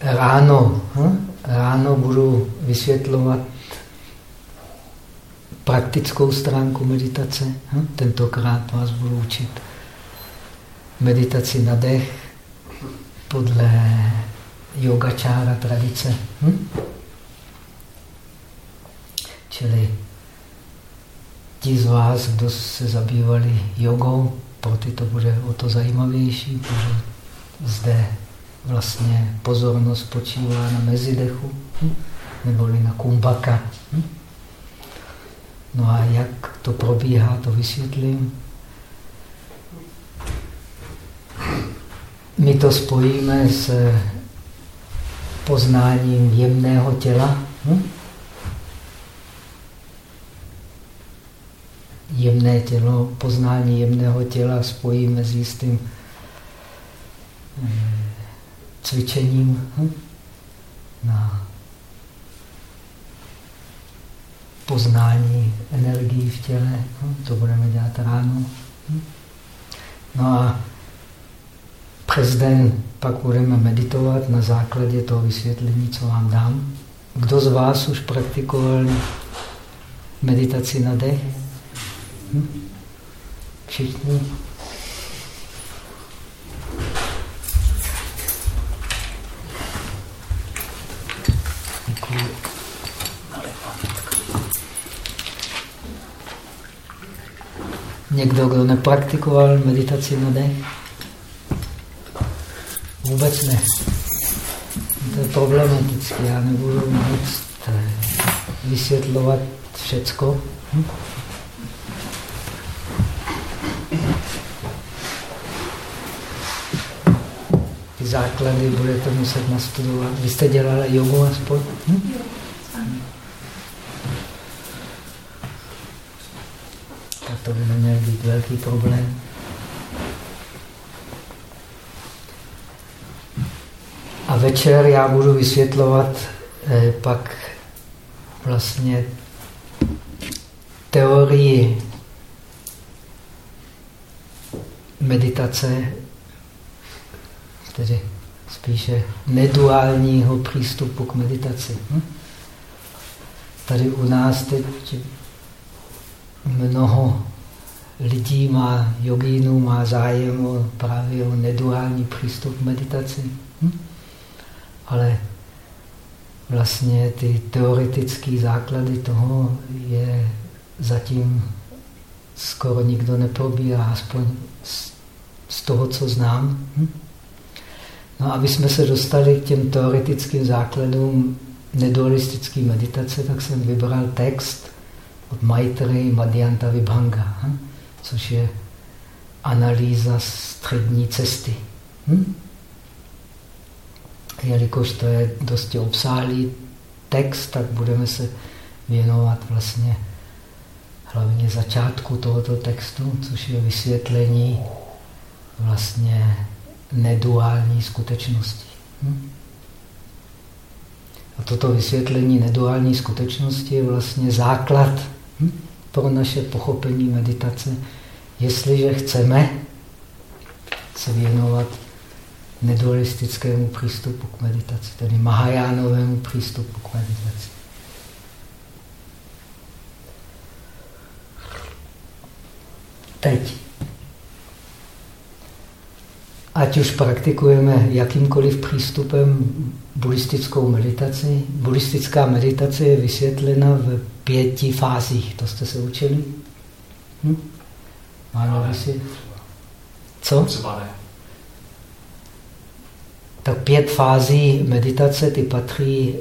ráno, hm? ráno budu vysvětlovat praktickou stránku meditace. Hm? Tentokrát vás budu učit meditaci na dech podle yogačára tradice. Hm? Čili ti z vás, kdo se zabývali jogou, pro ty to bude o to zajímavější, protože zde vlastně pozornost počívá na mezidechu, hm? neboli na kumbaka. Hm? No a jak to probíhá, to vysvětlím. My to spojíme s poznáním jemného těla. Hm? Jemné tělo, poznání jemného těla spojíme s jistým cvičením hm? na poznání energií v těle. Hm? To budeme dělat ráno. Hm? No a přes den pak budeme meditovat na základě toho vysvětlení, co vám dám. Kdo z vás už praktikoval meditaci na dech? Všichni? Někdo, kdo nepraktikoval meditaci na dech? Vůbec ne. To je problematické. Já nebudu moc eh, vysvětlovat všecko. Hm? Ty základy budete muset nastudovat. Vy jste dělali jogu aspoň? Hm? Tak to by neměl být velký problém. A večer já budu vysvětlovat eh, pak vlastně teorii meditace, tedy spíše neduálního přístupu k meditaci. Hm? Tady u nás teď mnoho lidí má, jogínů má zájem o právě o neduální přístup k meditaci. Hm? ale vlastně ty teoretické základy toho je zatím skoro nikdo neprobírá, aspoň z toho, co znám. Hm? No aby jsme se dostali k těm teoretickým základům nedualistické meditace, tak jsem vybral text od Maitreyi Madhyanta Vibhanga, hm? Což je analýza střední cesty. Hm? jelikož to je dosti obsáhlý text, tak budeme se věnovat vlastně hlavně začátku tohoto textu, což je vysvětlení vlastně neduální skutečnosti. Hm? A toto vysvětlení neduální skutečnosti je vlastně základ hm? Pro naše pochopení meditace, jestliže chceme se věnovat nedualistickému přístupu k meditaci, tedy Mahajánovému přístupu k meditaci. Teď. Ať už praktikujeme jakýmkoliv přístupem buddhistickou meditaci, buddhistická meditace je vysvětlena v pěti fázích. To jste se učili? Hm? Málo Co? Třeba ne tak pět fází meditace, ty patří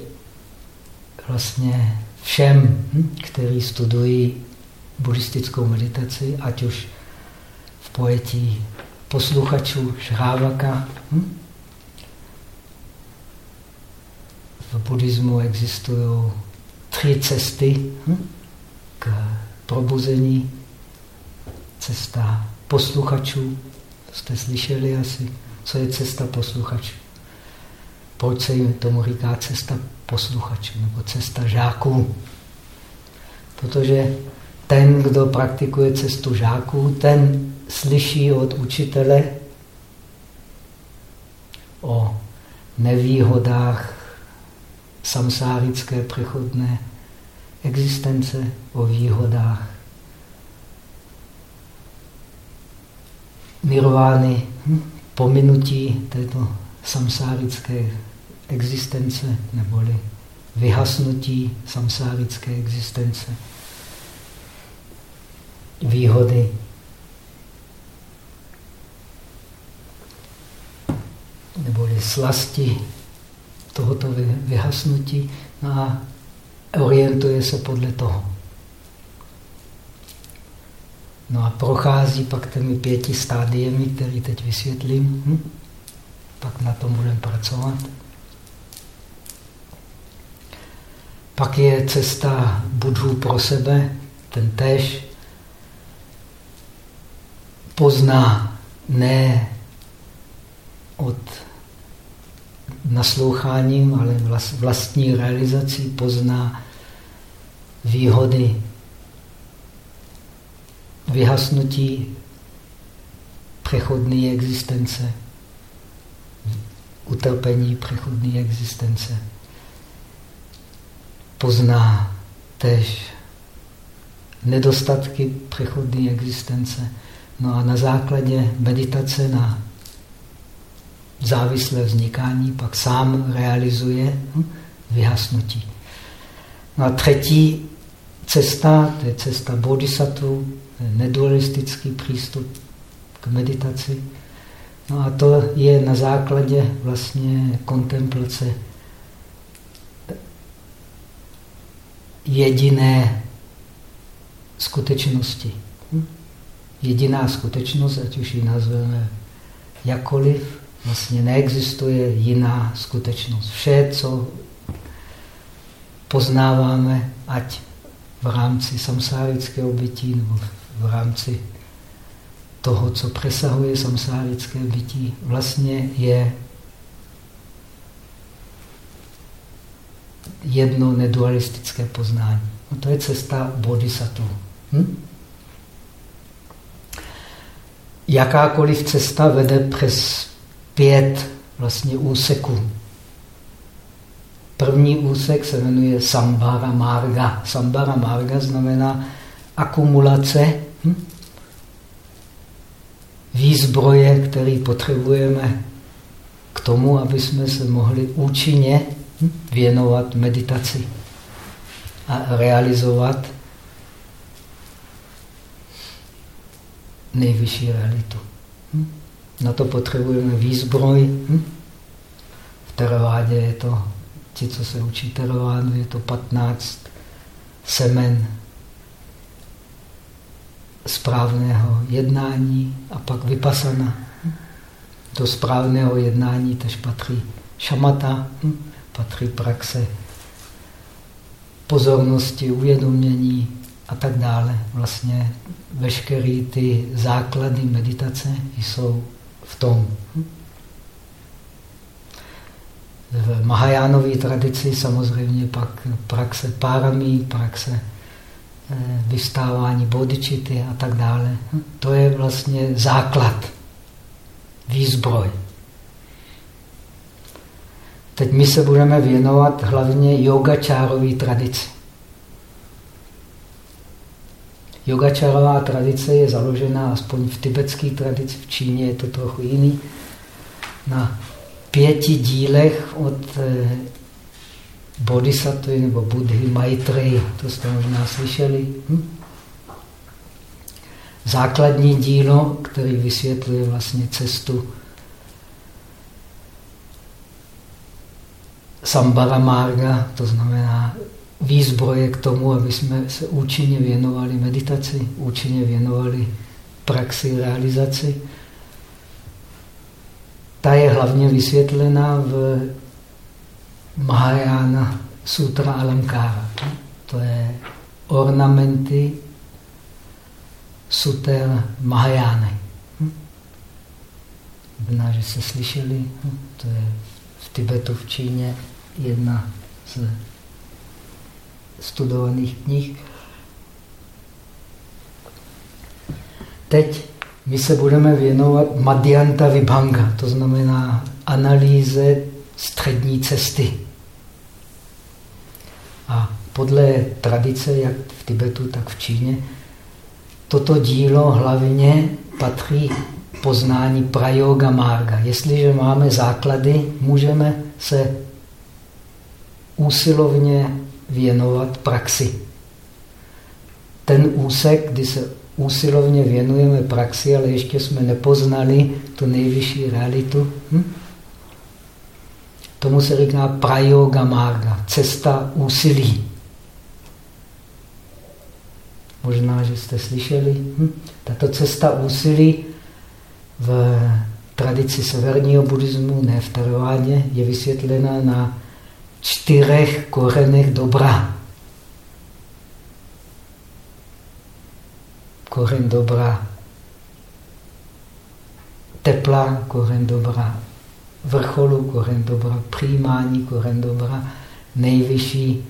vlastně všem, hm, kteří studují buddhistickou meditaci, ať už v pojetí posluchačů Šrávaka. Hm? V buddhismu existují tři cesty hm? k probuzení. Cesta posluchačů, jste slyšeli asi, co je cesta posluchačů. Proč se jim tomu říká cesta posluchačů nebo cesta žáků? Protože ten, kdo praktikuje cestu žáků, ten slyší od učitele o nevýhodách samsárické přechodné existence, o výhodách nirvány, pominutí této samsárické existence, neboli vyhasnutí samsárické existence, výhody neboli slasti tohoto vyhasnutí no a orientuje se podle toho. No a prochází pak těmi pěti stádiemi, které teď vysvětlím. Hm? Pak na tom budeme pracovat. Pak je cesta budhů pro sebe, ten tež pozná ne od nasloucháním, ale vlastní realizací pozná výhody vyhasnutí přechodné existence, utrpení přechodné existence. Pozná tež nedostatky přechodné existence. No a na základě meditace na závislé vznikání pak sám realizuje hm, vyhasnutí. No a třetí cesta, to je cesta bodhisattva, nedualistický přístup k meditaci. No a to je na základě vlastně kontemplace jediné skutečnosti. Hm? Jediná skutečnost, ať už ji nazveme jakoliv, vlastně neexistuje jiná skutečnost. Vše, co poznáváme, ať v rámci samsárického bytí nebo v rámci toho, co přesahuje samsárické bytí, vlastně je jedno nedualistické poznání. No to je cesta bodhisattva. Hm? Jakákoliv cesta vede přes pět vlastně úseků. První úsek se jmenuje Sambara Marga. Sambara Marga znamená akumulace hm? výzbroje, který potřebujeme k tomu, aby jsme se mohli účinně hm? věnovat meditaci a realizovat nejvyšší realitu. Hm? Na to potřebujeme výzbroj. Hm? V teravádě je to, ti, co se učí teravádu, je to 15 semen správného jednání a pak vypasana. Do správného jednání tež patří šamata, hm? patří praxe pozornosti, uvědomění a tak dále. Vlastně veškeré ty základy meditace jsou v tom. V Mahajánové tradici samozřejmě pak praxe páramí, praxe eh, vystávání bodičity a tak dále. To je vlastně základ, výzbroj. Teď my se budeme věnovat hlavně yogačárové tradici. Yogačarová tradice je založena, aspoň v tibetské tradici, v Číně je to trochu jiný, na pěti dílech od eh, bodhisattva nebo Buddhy Maitreyi. To jste možná slyšeli. Hm? Základní dílo, který vysvětluje vlastně cestu Sambara Marga, to znamená výzbroje k tomu, aby jsme se účinně věnovali meditaci, účinně věnovali praxi, realizaci. Ta je hlavně vysvětlena v Mahayana Sutra Alamkára. To je ornamenty suter Mahajány. Možná, že se slyšeli, to je v Tibetu, v Číně jedna z studovaných knih. Teď my se budeme věnovat Madhyanta Vibhanga, to znamená analýze střední cesty. A podle tradice, jak v Tibetu, tak v Číně, toto dílo hlavně patří poznání prayoga marga. Jestliže máme základy, můžeme se úsilovně věnovat praxi. Ten úsek, kdy se úsilovně věnujeme praxi, ale ještě jsme nepoznali tu nejvyšší realitu, hm? tomu se říká prayoga marga, cesta úsilí. Možná, že jste slyšeli. Hm? Tato cesta úsilí v tradici severního buddhismu, ne v Teravádě, je vysvětlena na čtyřech korenech dobra. Koren dobra tepla, koren dobra vrcholu, koren dobra přijímání, koren dobra nejvyšší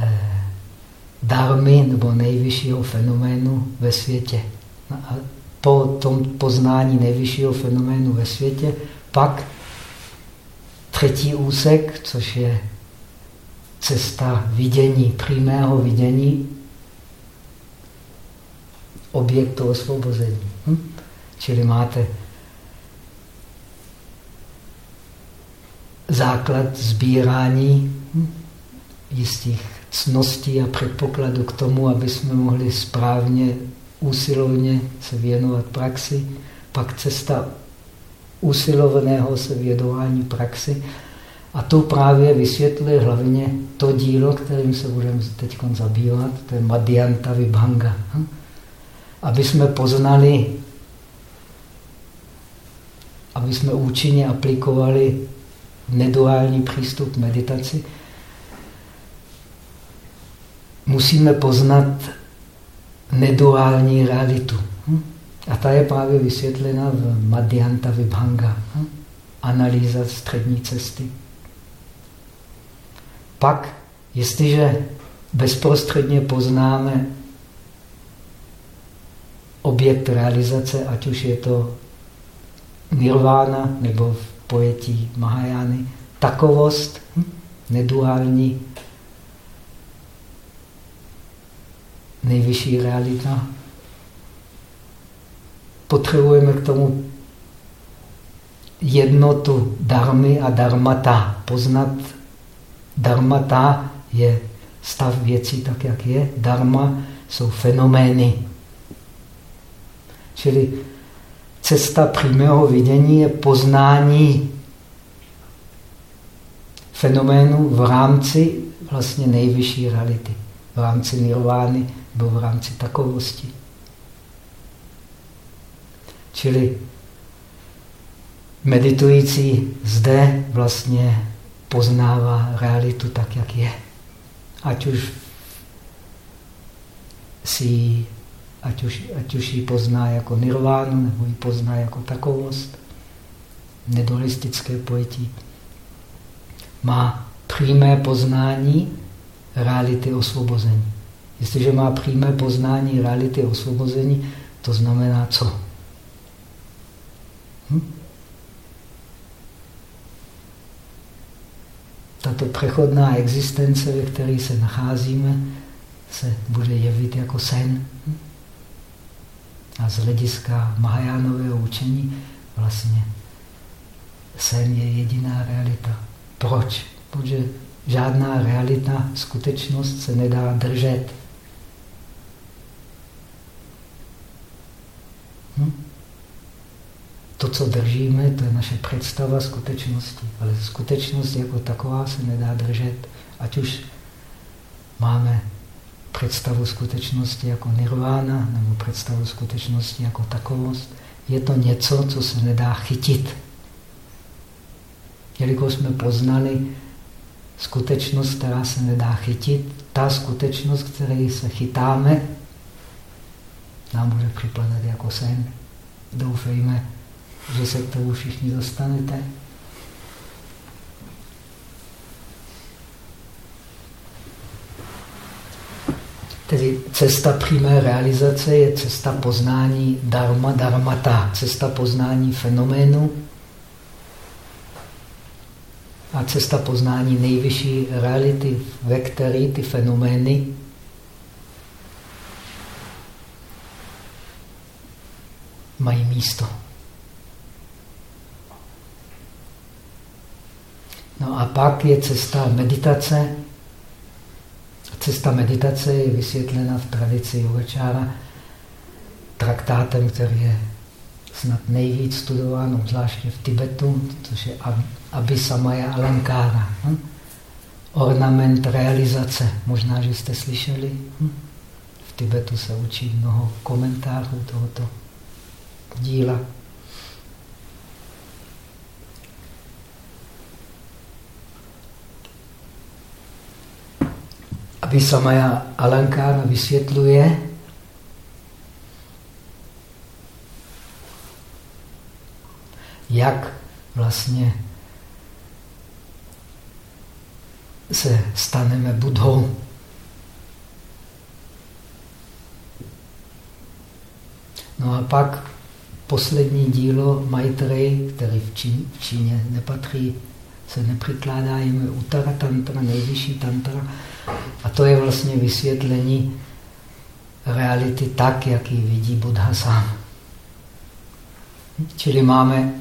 eh, darmy nebo nejvyššího fenoménu ve světě. No a po tom poznání nejvyššího fenoménu ve světě pak třetí úsek, což je cesta vidění, přímého vidění objektu osvobození. Hm? Čili máte základ sbírání hm? jistých cností a předpokladu k tomu, aby jsme mohli správně, úsilovně se věnovat praxi, pak cesta usilovného se vědování praxi. A to právě vysvětluje hlavně to dílo, kterým se budeme teď zabývat, to je Madhyanta Vibhanga. Aby jsme poznali, aby jsme účinně aplikovali neduální přístup meditaci, musíme poznat neduální realitu. A ta je právě vysvětlena v Madhyanta Vibhanga, hm? analýza střední cesty. Pak, jestliže bezprostředně poznáme objekt realizace, ať už je to nirvána nebo v pojetí Mahajány, takovost, hm? neduální nejvyšší realita. Potřebujeme k tomu jednotu darmy a darmata. Poznat darmata je stav věcí tak, jak je. Dharma jsou fenomény. Čili cesta přímého vidění je poznání fenoménu v rámci vlastně nejvyšší reality, v rámci nirvány, nebo v rámci takovosti. Čili meditující zde vlastně poznává realitu tak, jak je. Ať už si ať už, ať už ji pozná jako nirvánu, nebo ji pozná jako takovost, nedualistické pojetí, má přímé poznání reality osvobození. Jestliže má přímé poznání reality osvobození, to znamená co? Hm? Tato přechodná existence, ve které se nacházíme, se bude jevit jako sen. A z hlediska Mahajánového učení vlastně sen je jediná realita. Proč? Protože žádná realita, skutečnost se nedá držet. Hm? To, co držíme, to je naše představa skutečnosti. Ale skutečnost jako taková se nedá držet. Ať už máme představu skutečnosti jako nirvána nebo představu skutečnosti jako takovost. Je to něco, co se nedá chytit. Jelikož jsme poznali skutečnost, která se nedá chytit, ta skutečnost, které se chytáme, nám bude připadat jako sen. Doufejme, že se k tomu všichni dostanete. Tedy cesta přímé realizace je cesta poznání dharma, dharmata, cesta poznání fenoménu. a cesta poznání nejvyšší reality, ve které ty fenomény mají místo. No a pak je cesta meditace. Cesta meditace je vysvětlena v tradici yogačára traktátem, který je snad nejvíc studován, obzvláště v Tibetu, což je Abhisamaya Alankára. Hm? Ornament realizace. Možná, že jste slyšeli. Hm? V Tibetu se učí mnoho komentářů tohoto díla. Abhisamaya Alankára vysvětluje, jak vlastně se staneme budhou. No a pak poslední dílo Maitreyi, který v Číně nepatří, se nepřikládá jim Uttara Tantra, nejvyšší tantra. A to je vlastně vysvětlení reality tak, jak ji vidí Buddha sám. Čili máme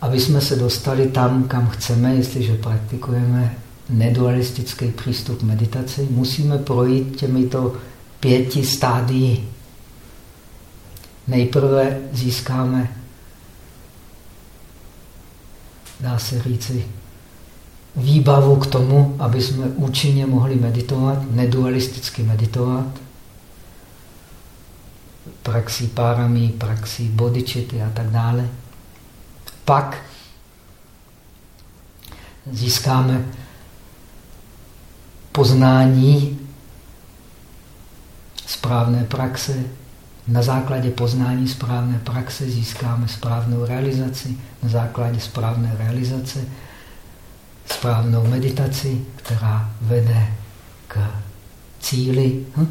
aby jsme se dostali tam, kam chceme, jestliže praktikujeme nedualistický přístup meditaci, musíme projít těmito pěti stádií. Nejprve získáme, dá se říci, výbavu k tomu, aby jsme účinně mohli meditovat, nedualisticky meditovat, praxí párami, praxí bodičity a tak dále pak získáme poznání správné praxe. Na základě poznání správné praxe získáme správnou realizaci. Na základě správné realizace správnou meditaci, která vede k cíli hm?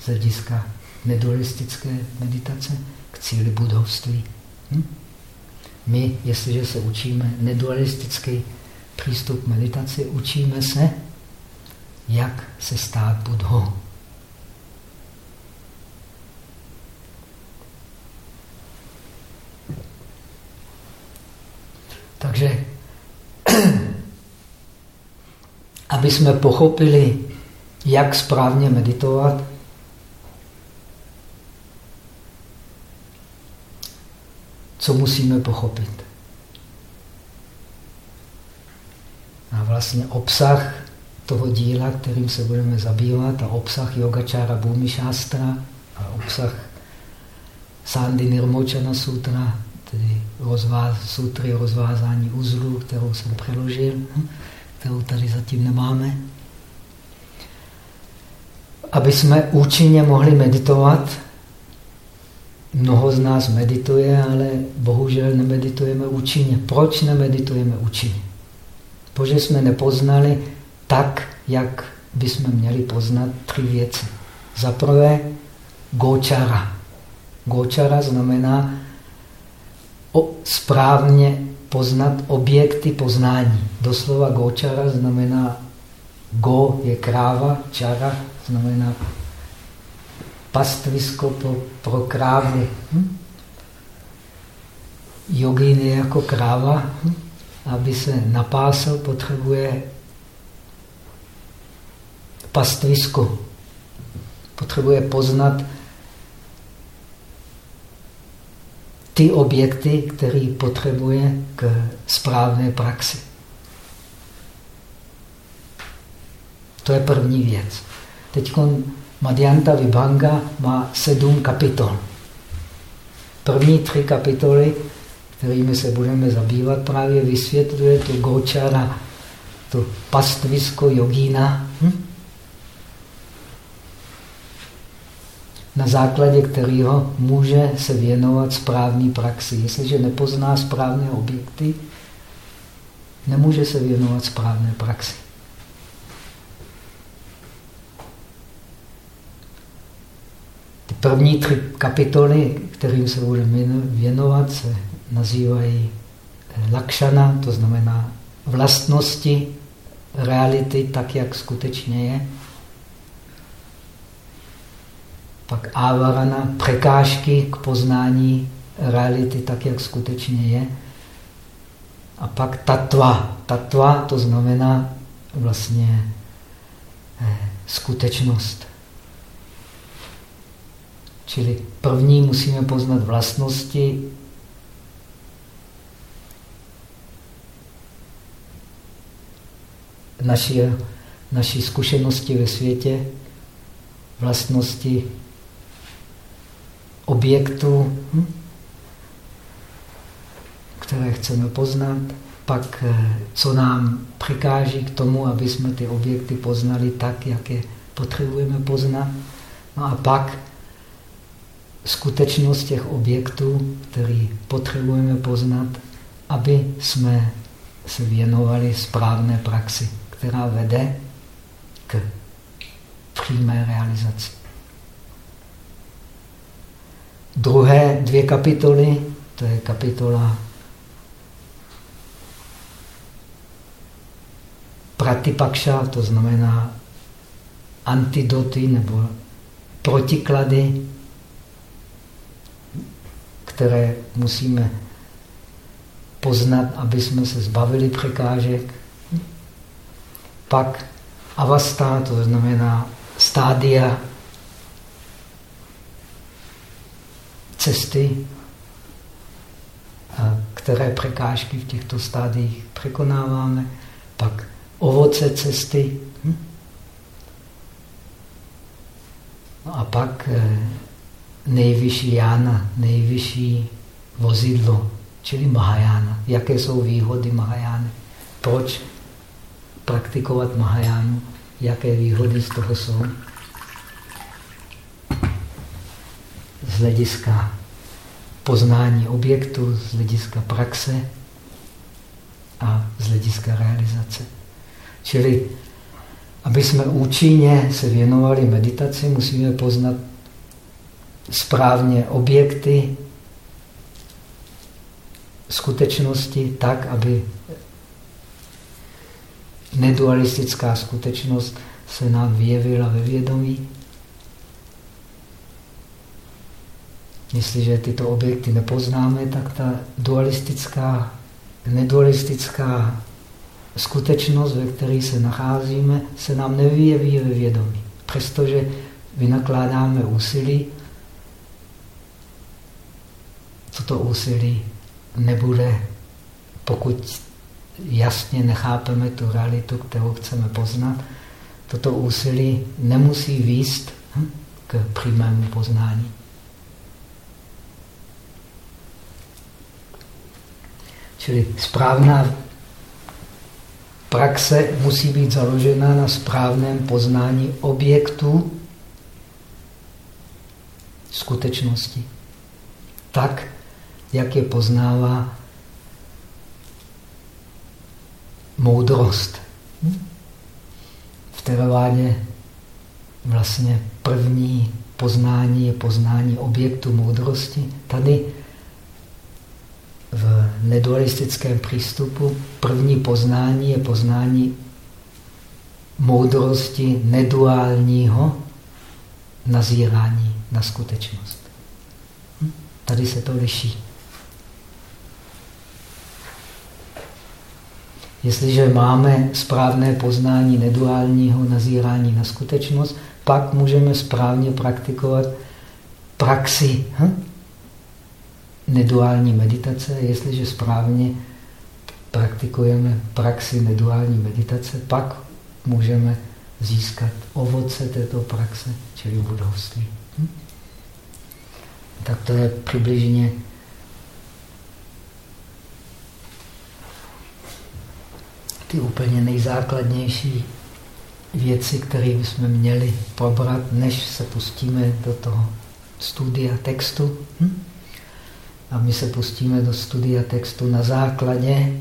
z hlediska nedualistické meditace, k cíli budovství. Hm? My, jestliže se učíme nedualistický přístup meditaci, učíme se, jak se stát budhou. Takže, aby jsme pochopili, jak správně meditovat, co musíme pochopit. A vlastně obsah toho díla, kterým se budeme zabývat, a obsah Yogačára Bhumi Shastra a obsah Sandy Nirmochana Sutra, tedy rozváz, sutry rozvázání uzlu, kterou jsem přeložil, kterou tady zatím nemáme. Aby jsme účinně mohli meditovat, Mnoho z nás medituje, ale bohužel nemeditujeme účinně. Proč nemeditujeme účinně? Protože jsme nepoznali tak, jak bychom měli poznat tři věci. Za prvé, gočara. Gočara znamená o, správně poznat objekty poznání. Doslova gočara znamená go je kráva, čara znamená pastvisko pro, pro krávu. Hm? Jogín je jako kráva, hm? aby se napásal, potřebuje pastvisko. Potřebuje poznat ty objekty, které potřebuje k správné praxi. To je první věc. Teď Madhyanta Vibhanga má sedm kapitol. První tři kapitoly, kterými se budeme zabývat, právě vysvětluje to gočara, to pastvisko jogína, hm? Na základě kterého může se věnovat správný praxi. Jestliže nepozná správné objekty, nemůže se věnovat správné praxi. První tři kapitoly, kterým se budeme věnovat, se nazývají eh, lakšana, to znamená vlastnosti reality tak, jak skutečně je. Pak avarana, překážky k poznání reality tak, jak skutečně je. A pak tatva. Tatva to znamená vlastně eh, skutečnost. Čili první musíme poznat vlastnosti naší, naší zkušenosti ve světě, vlastnosti objektů, hm? které chceme poznat, pak eh, co nám přikáží k tomu, aby jsme ty objekty poznali tak, jak je potřebujeme poznat. No a pak skutečnost těch objektů, který potřebujeme poznat, aby jsme se věnovali správné praxi, která vede k přímé realizaci. Druhé dvě kapitoly, to je kapitola pratipakša, to znamená antidoty nebo protiklady, které musíme poznat, aby jsme se zbavili překážek. Pak avastá, to znamená stádia cesty, které překážky v těchto stádiích překonáváme. Pak ovoce cesty. Hm? No a pak eh, nejvyšší jána, nejvyšší vozidlo, čili Mahajána. Jaké jsou výhody Mahajány? Proč praktikovat Mahajánu? Jaké výhody z toho jsou? Z hlediska poznání objektu, z hlediska praxe a z hlediska realizace. Čili, aby jsme účinně se věnovali meditaci, musíme poznat správně objekty skutečnosti tak, aby nedualistická skutečnost se nám vyjevila ve vědomí. Jestliže tyto objekty nepoznáme, tak ta dualistická, nedualistická skutečnost, ve které se nacházíme, se nám nevyjeví ve vědomí. Přestože vynakládáme úsilí, toto úsilí nebude, pokud jasně nechápeme tu realitu, kterou chceme poznat, toto úsilí nemusí výst hm, k přímému poznání. Čili správná praxe musí být založena na správném poznání objektů skutečnosti. Tak, jak je poznává moudrost. V teravádě vlastně první poznání je poznání objektu moudrosti. Tady nedualistickém přístupu první poznání je poznání moudrosti neduálního nazírání na skutečnost. Hm? Tady se to liší. Jestliže máme správné poznání neduálního nazírání na skutečnost, pak můžeme správně praktikovat praxi. Hm? Neduální meditace, jestliže správně praktikujeme praxi neduální meditace, pak můžeme získat ovoce této praxe, čili budovství. Hm? Tak to je přibližně ty úplně nejzákladnější věci, které bychom měli probrat, než se pustíme do toho studia textu. Hm? A my se pustíme do studia textu na základě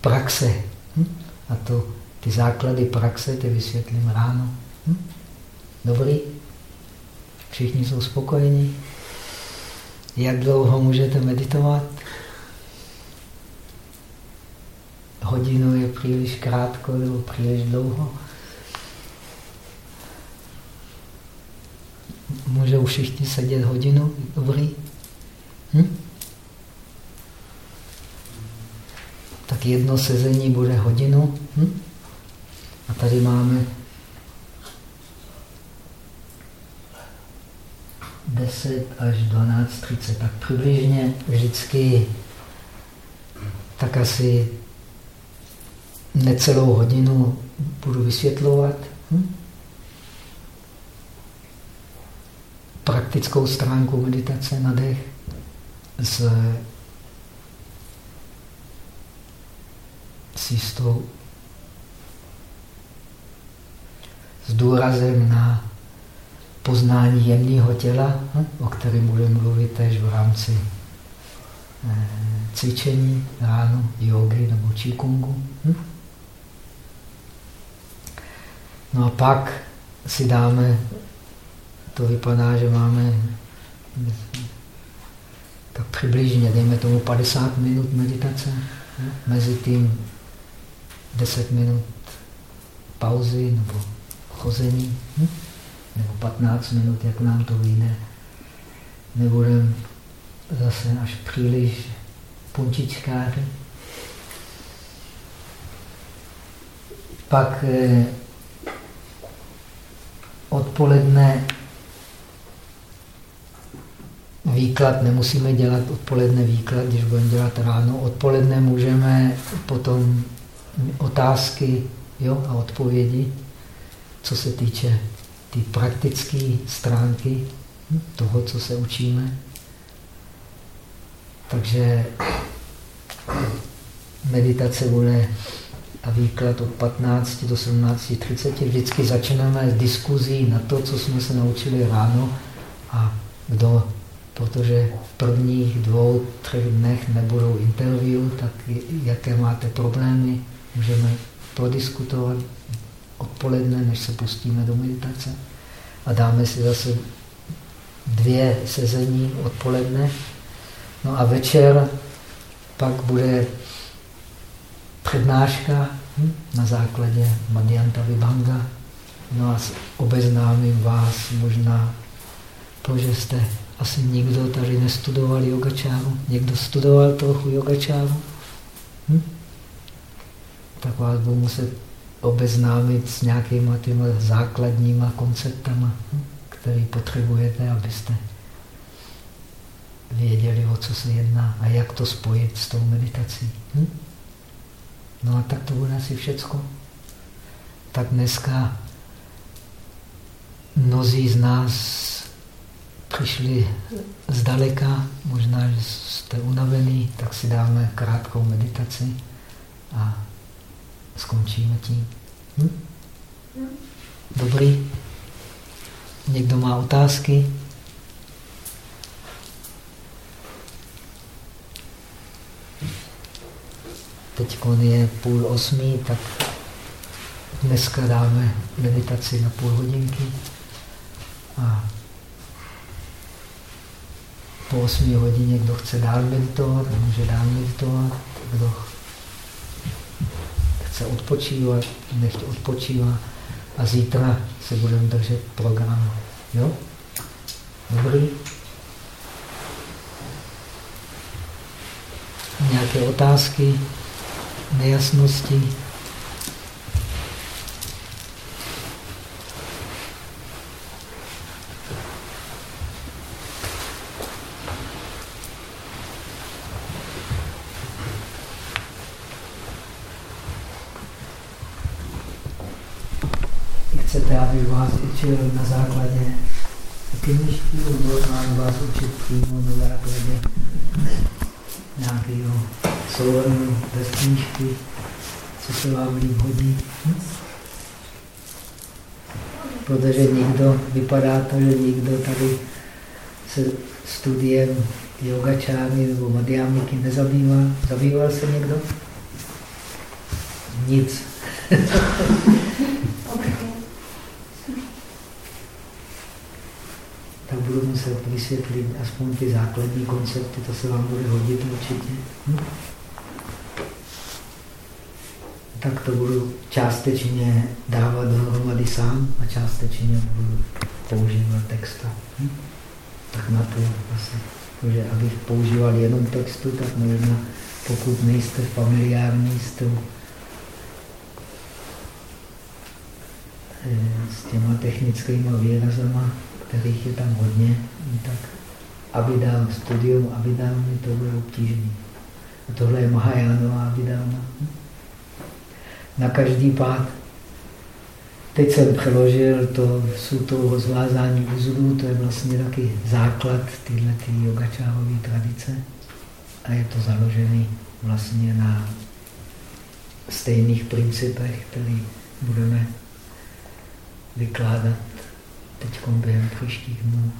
praxe. Hm? A to, ty základy praxe ty vysvětlím ráno. Hm? Dobrý? Všichni jsou spokojení? Jak dlouho můžete meditovat? hodinu je příliš krátko nebo příliš dlouho. Můžou všichni sedět hodinu? Dobrý? Hm? Tak jedno sezení bude hodinu. Hm? A tady máme 10 až 12, 30. Tak přibližně vždycky tak asi necelou hodinu budu vysvětlovat. Hm? Praktickou stránku meditace na dech s, s jistou s důrazem na poznání jemného těla, hm? o kterém budeme mluvit tež v rámci eh, cvičení ráno, jogy nebo číkungu. Hm? No a pak si dáme, to vypadá, že máme tak přibližně, dejme tomu 50 minut meditace, mezi tím 10 minut pauzy nebo chození, hm? nebo 15 minut, jak nám to vyjde. Nebudeme zase až příliš punčičkáři. Pak eh, odpoledne výklad nemusíme dělat odpoledne výklad, když budeme dělat ráno. Odpoledne můžeme potom otázky jo, a odpovědi, co se týče ty praktické stránky toho, co se učíme. Takže meditace bude a výklad od 15 do 17.30. Vždycky začínáme s diskuzí na to, co jsme se naučili ráno a kdo, protože v prvních dvou, třech dnech nebudou interview, tak jaké máte problémy, můžeme prodiskutovat odpoledne, než se pustíme do meditace. A dáme si zase dvě sezení odpoledne. No a večer pak bude přednáška hm, na základě Madhyanta Vibhanga. No a obeznámím vás možná, protože jste asi nikdo tady nestudoval yogačáru. Někdo studoval trochu yogačáru? Hm? Tak vás budu muset obeznámit s nějakýma těma základníma konceptama, hm, které potřebujete, abyste věděli, o co se jedná a jak to spojit s tou meditací. Hm? No a tak to bude asi všecko. Tak dneska mnozí z nás přišli zdaleka, možná, že jste unavený, tak si dáme krátkou meditaci a skončíme tím. Hm? Dobrý. Někdo má otázky? Teď je půl osmý, tak dneska dáme meditaci na půl hodinky. A po osmí hodině, kdo chce dál meditovat, může dál meditovat. Kdo chce odpočívat, nechť odpočívá. A zítra se budeme držet programu. Jo? Dobrý? Nějaké otázky? nejasnosti. Chcete, aby vás učil na základě knižky, nebo mám vás učit přímo na základě nějakého souhrnu bez knížky, co se vám líp hodí. Protože nikdo, vypadá to, že nikdo tady se studiem yogačány nebo madhyamiky nezabývá. Zabýval se někdo? Nic. budu muset vysvětlit aspoň ty základní koncepty, to se vám bude hodit určitě. Hm? tak to budu částečně dávat dohromady sám a částečně budu používat texta. Hm? Tak na to asi, protože abych používal jenom textu, tak možná pokud nejste familiární s, tou, eh, s těma technickými výrazama, kterých je tam hodně, tak Abhidharma, studium Abhidharma, to bude obtížné. A tohle je Mahajánová Abhidharma. Na každý pád. Teď jsem přeložil to sutou rozvázání uzlů, to je vlastně taky základ této yogačárové tradice. A je to založené vlastně na stejných principech, které budeme vykládat teď během příštích dnů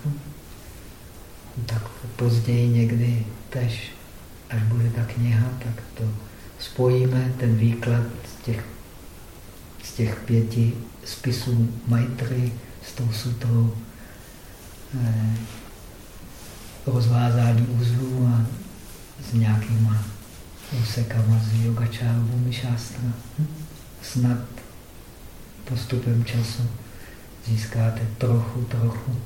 tak později někdy tež, až bude ta kniha, tak to spojíme, ten výklad z těch, z těch pěti spisů Maitry s tou sutrou eh, rozvázání uzlů a s nějakýma úsekama z yogačárovými šástra. Hm? Snad postupem času získáte trochu, trochu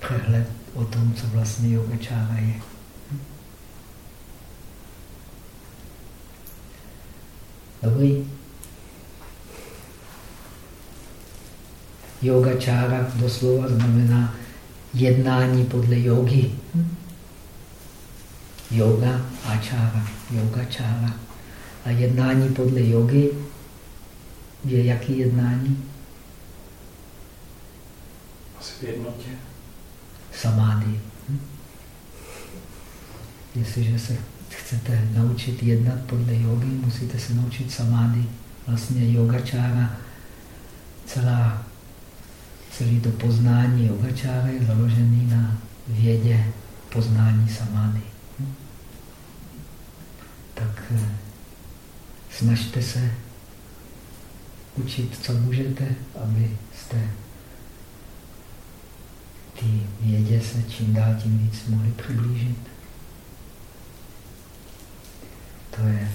přehled o tom, co vlastně yogačára je. Dobrý? Yogačára doslova znamená jednání podle jogy. Yoga, ačára, yogačára. A jednání podle jogy je jaký jednání? Asi v jednotě samády. Hm? Jestliže se chcete naučit jednat podle jogy, musíte se naučit samády. Vlastně yogačára, celá, celý to poznání yogačára je založený na vědě poznání samády. Hm? Tak eh, snažte se učit, co můžete, abyste té vědě se čím dál tím víc mohli přiblížit. To je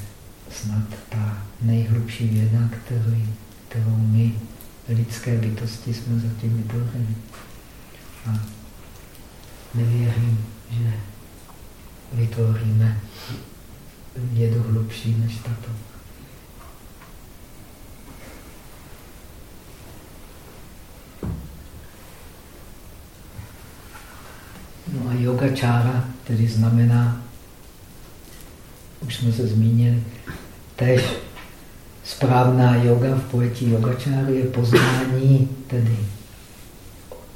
snad ta nejhlubší věda, kterou, kterou my, lidské bytosti, jsme zatím vytvořili. A nevěřím, že vytvoříme vědu hlubší než tato. No a yoga čára tedy znamená, už jsme se zmínili, tež správná yoga v pojetí yogačáry je poznání tedy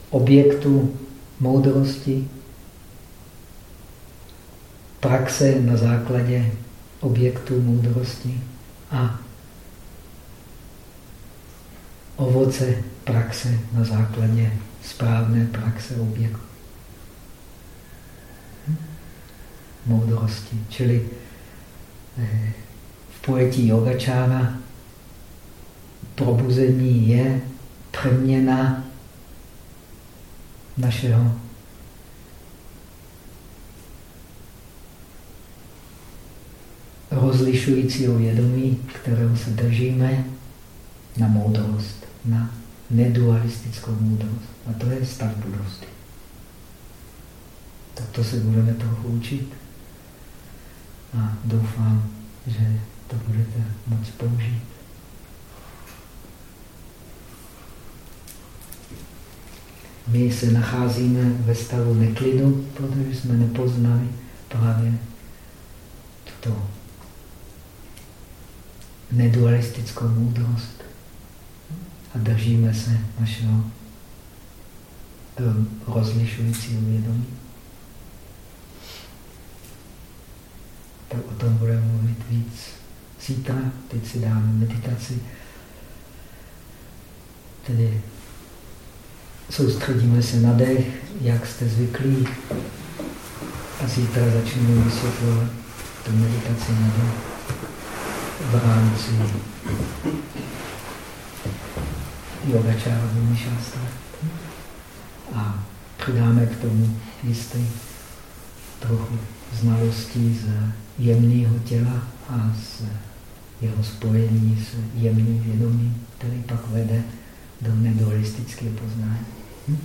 objektu moudrosti, praxe na základě objektu moudrosti a ovoce praxe na základě správné praxe objektu. Moudrosti. Čili eh, v pojetí yogačára probuzení je přeměna našeho rozlišujícího vědomí, kterého se držíme, na moudrost, na nedualistickou moudrost. A to je stav budoucnosti. Tak to se budeme trochu učit a doufám, že to budete moc použít. My se nacházíme ve stavu neklidu, protože jsme nepoznali právě tuto nedualistickou moudrost a držíme se našeho rozlišujícího vědomí. Tak o tom budeme mluvit víc zítra. Teď si dáme meditaci. Tedy soustředíme se na dech, jak jste zvyklí. A zítra začneme vysvětlovat tu meditaci na dech v rámci yogačára šástra. A přidáme k tomu jistý trochu znalostí z jemného těla a z jeho spojení s jemným vědomím, který pak vede do nedualistického poznání. Hm?